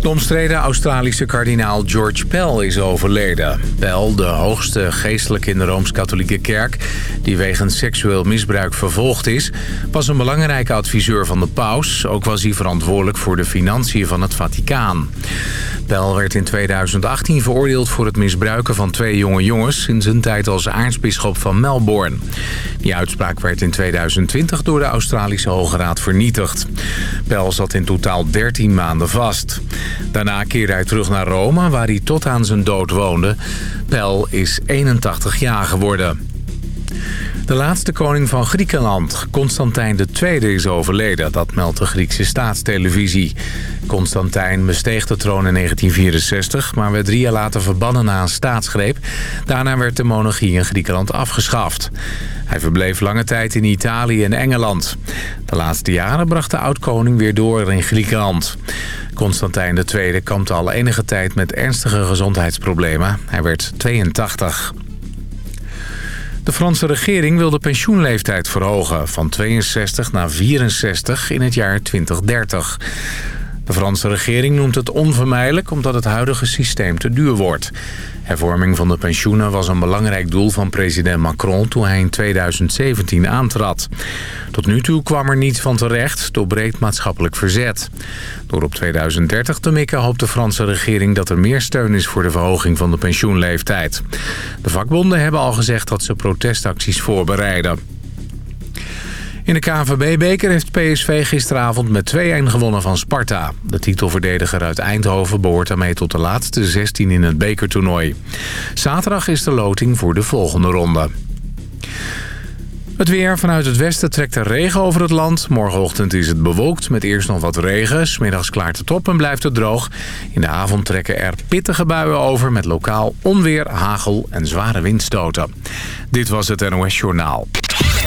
De omstreden Australische kardinaal George Pell is overleden. Pell, de hoogste geestelijke in de Rooms-Katholieke Kerk... die wegens seksueel misbruik vervolgd is... was een belangrijke adviseur van de paus. Ook was hij verantwoordelijk voor de financiën van het Vaticaan. Pell werd in 2018 veroordeeld voor het misbruiken van twee jonge jongens... in zijn tijd als aartsbisschop van Melbourne. Die uitspraak werd in 2020 door de Australische Hoge Raad vernietigd. Pell zat in totaal 13 maanden vast. Daarna keerde hij terug naar Rome, waar hij tot aan zijn dood woonde. Pell is 81 jaar geworden. De laatste koning van Griekenland, Constantijn II, is overleden. Dat meldt de Griekse staatstelevisie. Constantijn besteeg de troon in 1964, maar werd drie jaar later verbannen na een staatsgreep. Daarna werd de monarchie in Griekenland afgeschaft. Hij verbleef lange tijd in Italië en Engeland. De laatste jaren bracht de oud-koning weer door in Griekenland. Constantijn II kampte al enige tijd met ernstige gezondheidsproblemen. Hij werd 82. De Franse regering wil de pensioenleeftijd verhogen van 62 naar 64 in het jaar 2030. De Franse regering noemt het onvermijdelijk omdat het huidige systeem te duur wordt. Hervorming van de pensioenen was een belangrijk doel van president Macron toen hij in 2017 aantrad. Tot nu toe kwam er niets van terecht door breed maatschappelijk verzet. Door op 2030 te mikken hoopt de Franse regering dat er meer steun is voor de verhoging van de pensioenleeftijd. De vakbonden hebben al gezegd dat ze protestacties voorbereiden. In de KNVB-beker heeft PSV gisteravond met 2-1 gewonnen van Sparta. De titelverdediger uit Eindhoven behoort daarmee tot de laatste 16 in het bekertoernooi. Zaterdag is de loting voor de volgende ronde. Het weer vanuit het westen trekt er regen over het land. Morgenochtend is het bewolkt met eerst nog wat regen. Smiddags klaart het op en blijft het droog. In de avond trekken er pittige buien over met lokaal onweer, hagel en zware windstoten. Dit was het NOS Journaal.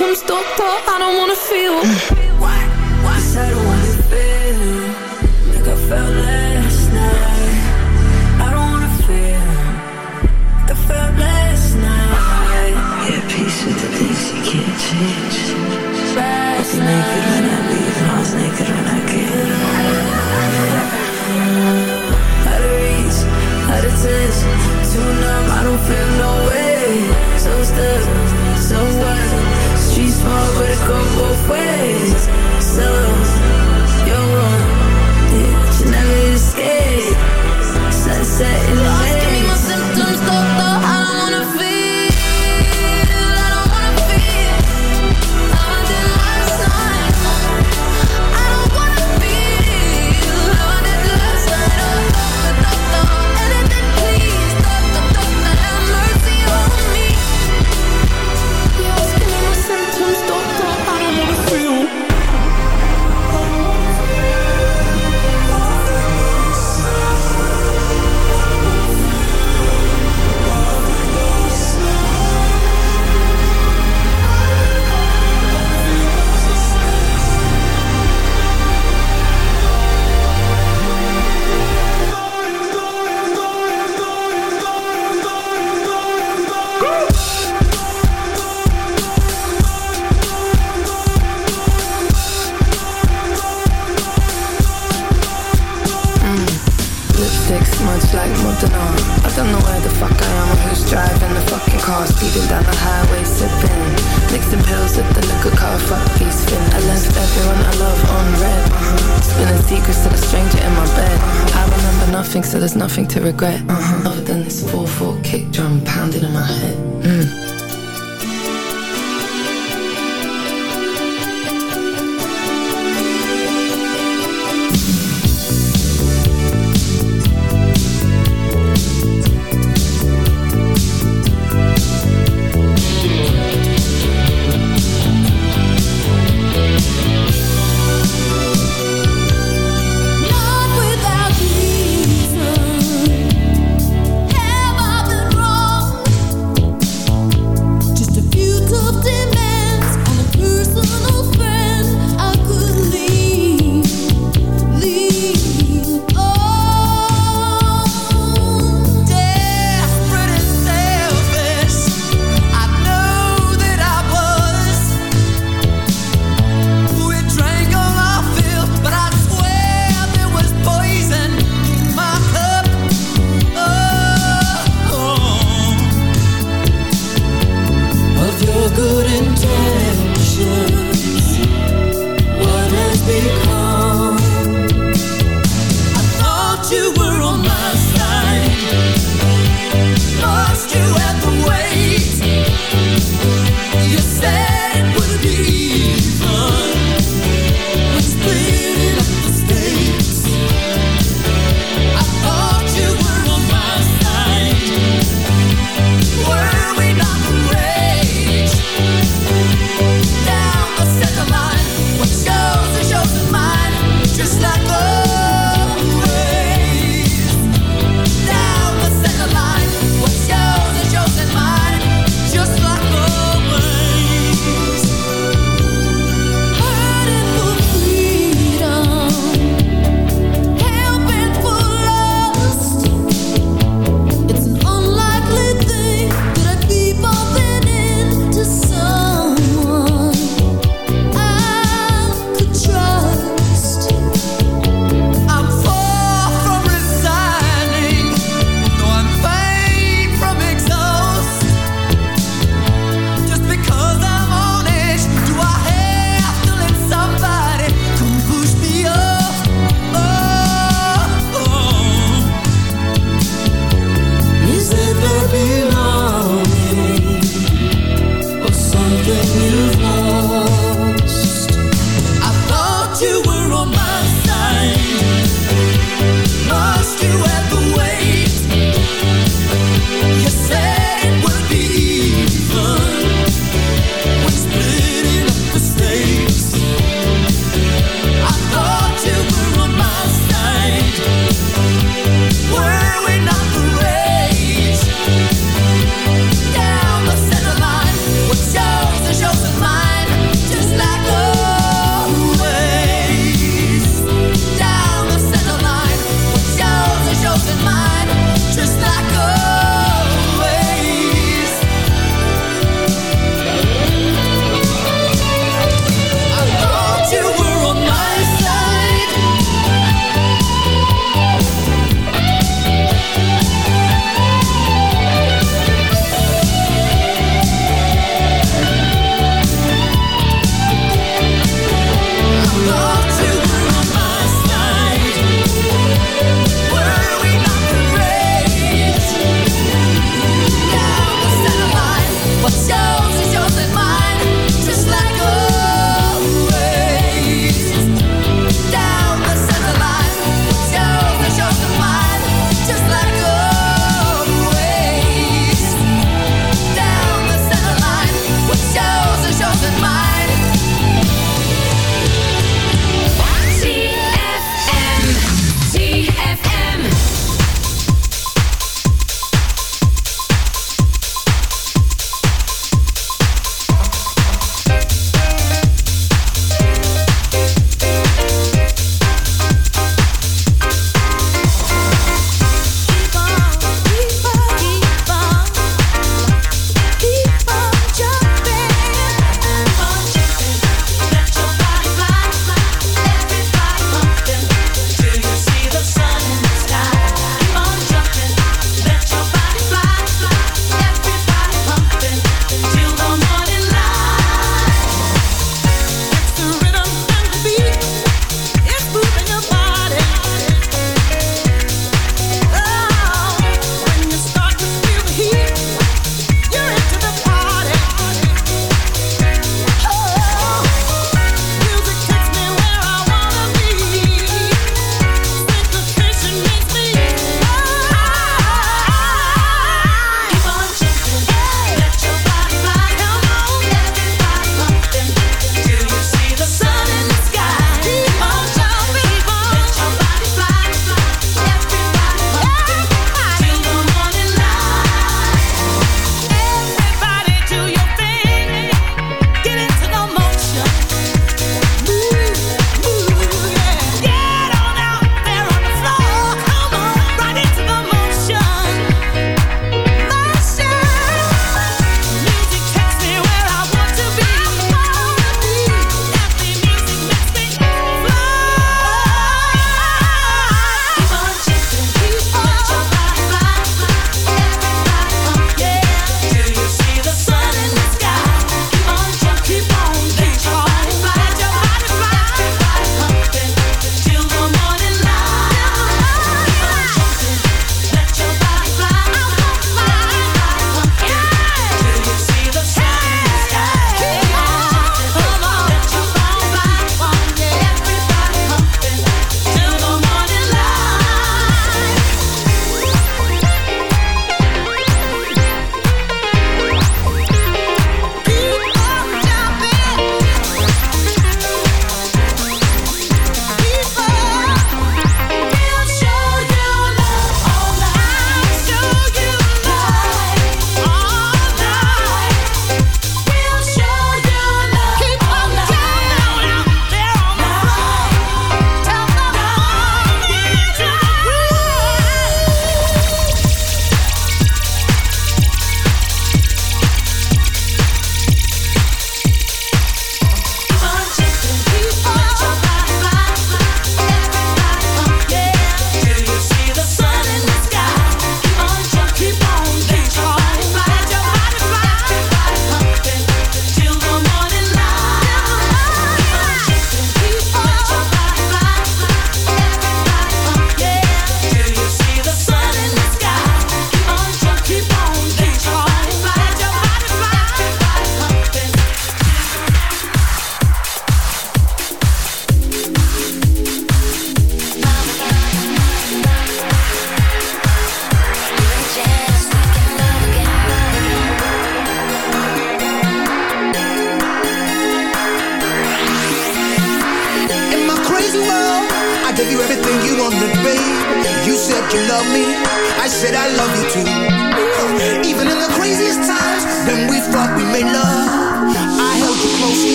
My. I don't wanna feel. Why? Why? I don't wanna feel like I felt last night. I don't wanna feel like I felt last night. Yeah, peace with the things you can't change. Last naked when I leave, I was naked when I came. Out of reach, out of touch, too numb. I don't feel no way so stuck, but it go both ways. So, you're. Sunset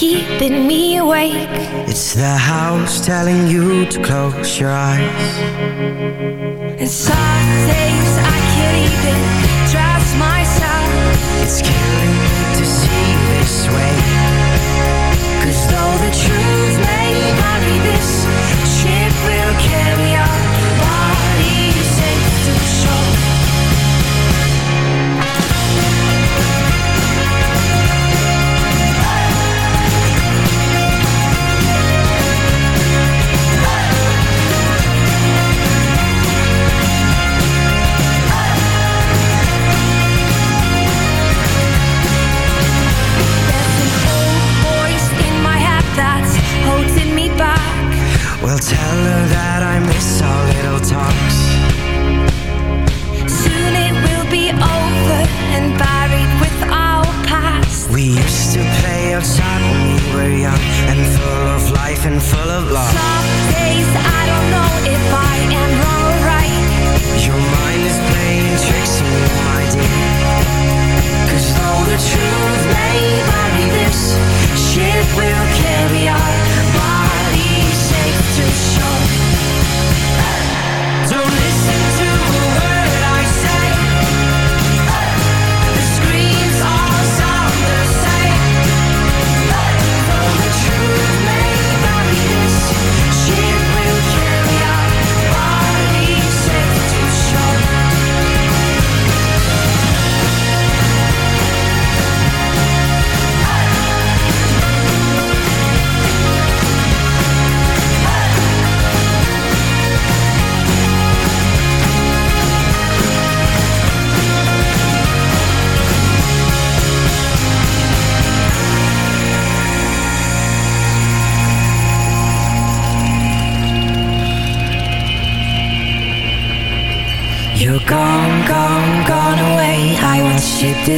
keeping me awake. It's the house telling you to close your eyes.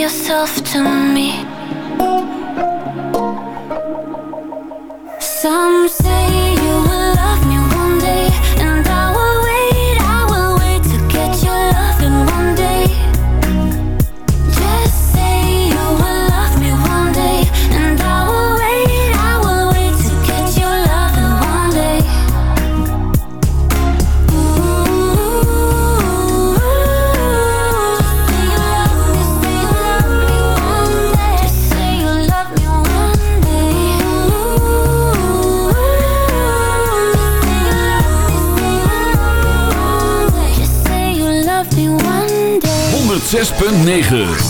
Yourself to me. 9.